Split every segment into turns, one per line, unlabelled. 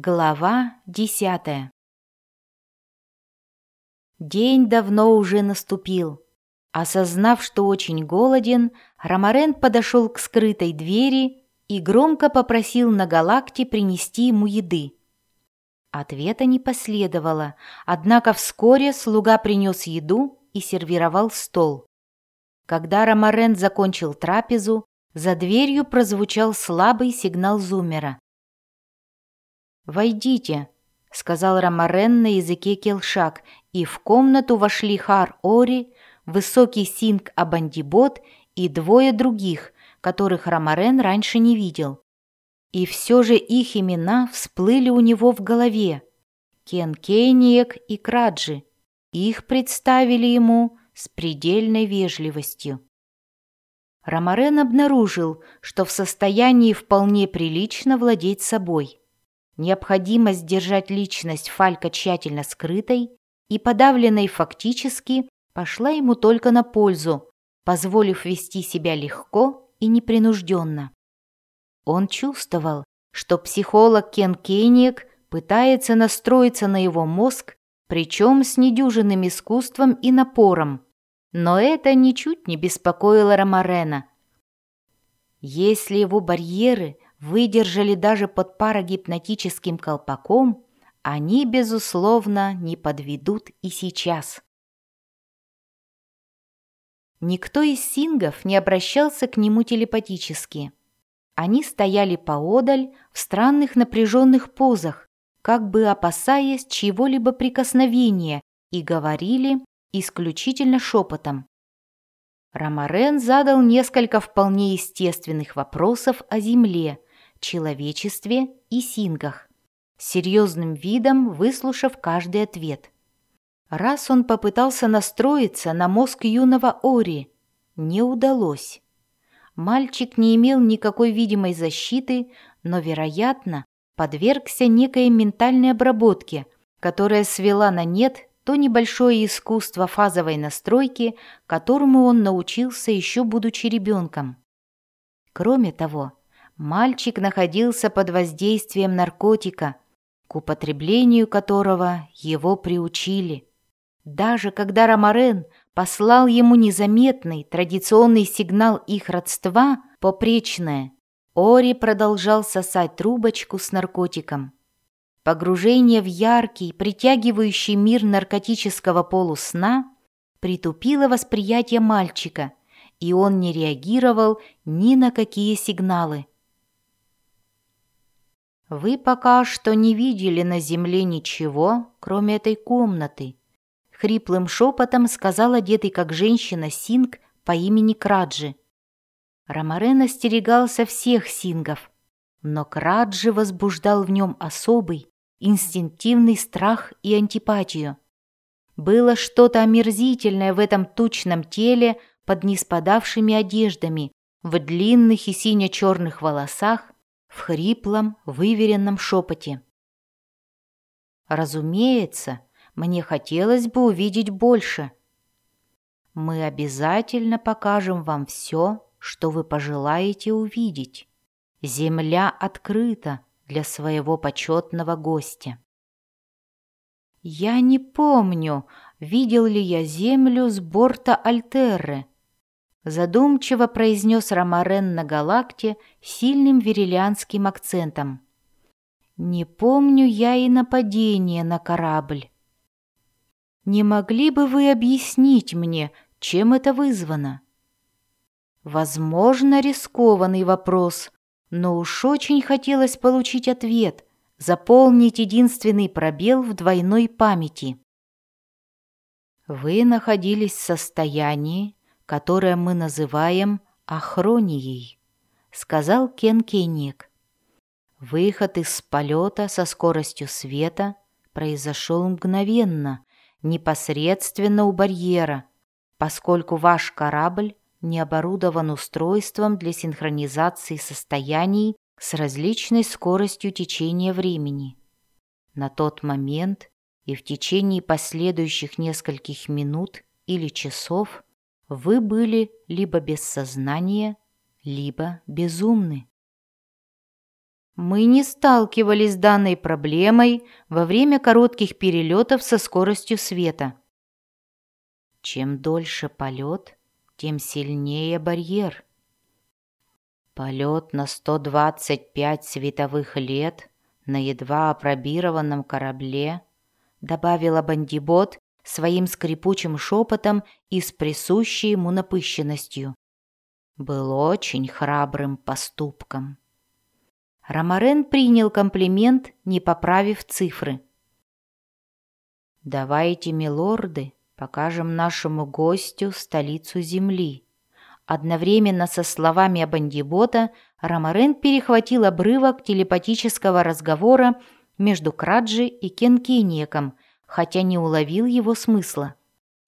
Глава десятая День давно уже наступил. Осознав, что очень голоден, Ромарен подошел к скрытой двери и громко попросил на галакте принести ему еды. Ответа не последовало, однако вскоре слуга принес еду и сервировал стол. Когда Ромарен закончил трапезу, за дверью прозвучал слабый сигнал зумера. «Войдите», — сказал Ромарен на языке келшак, и в комнату вошли Хар Ори, высокий Синг Абандибот и двое других, которых Ромарен раньше не видел. И все же их имена всплыли у него в голове. Кен Кейниек и Краджи. Их представили ему с предельной вежливостью. Ромарен обнаружил, что в состоянии вполне прилично владеть собой. Необходимость держать личность Фалька тщательно скрытой и подавленной фактически пошла ему только на пользу, позволив вести себя легко и непринужденно. Он чувствовал, что психолог Кен Кейниек пытается настроиться на его мозг, причем с недюжинным искусством и напором. Но это ничуть не беспокоило Ромарена. Если его барьеры выдержали даже под парагипнотическим колпаком, они, безусловно, не подведут и сейчас. Никто из сингов не обращался к нему телепатически. Они стояли поодаль в странных напряженных позах, как бы опасаясь чьего-либо прикосновения, и говорили исключительно шепотом. Ромарен задал несколько вполне естественных вопросов о Земле, человечестве и сингах, серьезным видом выслушав каждый ответ. Раз он попытался настроиться на мозг юного Ори, не удалось. Мальчик не имел никакой видимой защиты, но, вероятно, подвергся некой ментальной обработке, которая свела на нет то небольшое искусство фазовой настройки, которому он научился еще будучи ребенком. Кроме того, мальчик находился под воздействием наркотика, к употреблению которого его приучили. Даже когда Ромарен послал ему незаметный традиционный сигнал их родства, попречное, Ори продолжал сосать трубочку с наркотиком. Погружение в яркий, притягивающий мир наркотического полусна притупило восприятие мальчика, и он не реагировал ни на какие сигналы. «Вы пока что не видели на земле ничего, кроме этой комнаты», — хриплым шепотом сказал одетый как женщина Синг по имени Краджи. Ромарен остерегался всех сингов, но Краджи возбуждал в нем особый, инстинктивный страх и антипатию. Было что-то омерзительное в этом тучном теле под неспадавшими одеждами, в длинных и сине-черных волосах, в хриплом, выверенном шепоте. Разумеется, мне хотелось бы увидеть больше. Мы обязательно покажем вам все, что вы пожелаете увидеть. Земля открыта, для своего почетного гостя. «Я не помню, видел ли я землю с борта Альтерры», задумчиво произнес Ромарен на галакте сильным верилианским акцентом. «Не помню я и нападение на корабль. Не могли бы вы объяснить мне, чем это вызвано?» Возможно, рискованный вопрос, но уж очень хотелось получить ответ, заполнить единственный пробел в двойной памяти. Вы находились в состоянии, которое мы называем ахронией, сказал Кен Кенник. Выход из полета со скоростью света произошел мгновенно, непосредственно у барьера, поскольку ваш корабль не оборудован устройством для синхронизации состояний с различной скоростью течения времени. На тот момент и в течение последующих нескольких минут или часов вы были либо без сознания, либо безумны. Мы не сталкивались с данной проблемой во время коротких перелетов со скоростью света. Чем дольше полет, тем сильнее барьер. Полет на 125 световых лет на едва опробированном корабле, добавила бандибот своим скрипучим шепотом и с присущей ему напыщенностью. Был очень храбрым поступком. Ромарен принял комплимент, не поправив цифры. «Давайте, милорды, покажем нашему гостю столицу земли». Одновременно со словами Абандибота Ромарен перехватил обрывок телепатического разговора между Краджи и Кенкениеком, хотя не уловил его смысла.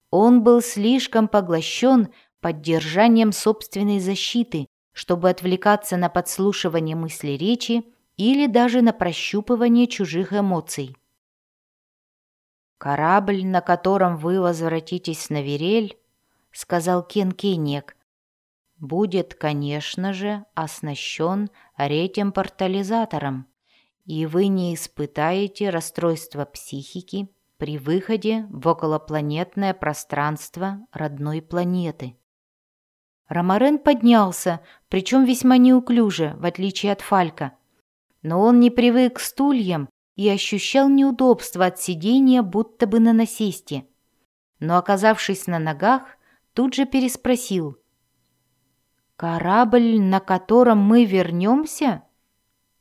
Он был слишком поглощен поддержанием собственной защиты, чтобы отвлекаться на подслушивание мысли речи или даже на прощупывание чужих эмоций. «Корабль, на котором вы возвратитесь на Верель, — сказал Кен Кенек, — будет, конечно же, оснащен ретем-портализатором, и вы не испытаете расстройства психики при выходе в околопланетное пространство родной планеты. Ромарен поднялся, причем весьма неуклюже, в отличие от Фалька. Но он не привык к стульям и ощущал неудобство от сидения, будто бы на насесте. Но, оказавшись на ногах, тут же переспросил. «Корабль, на котором мы вернемся?»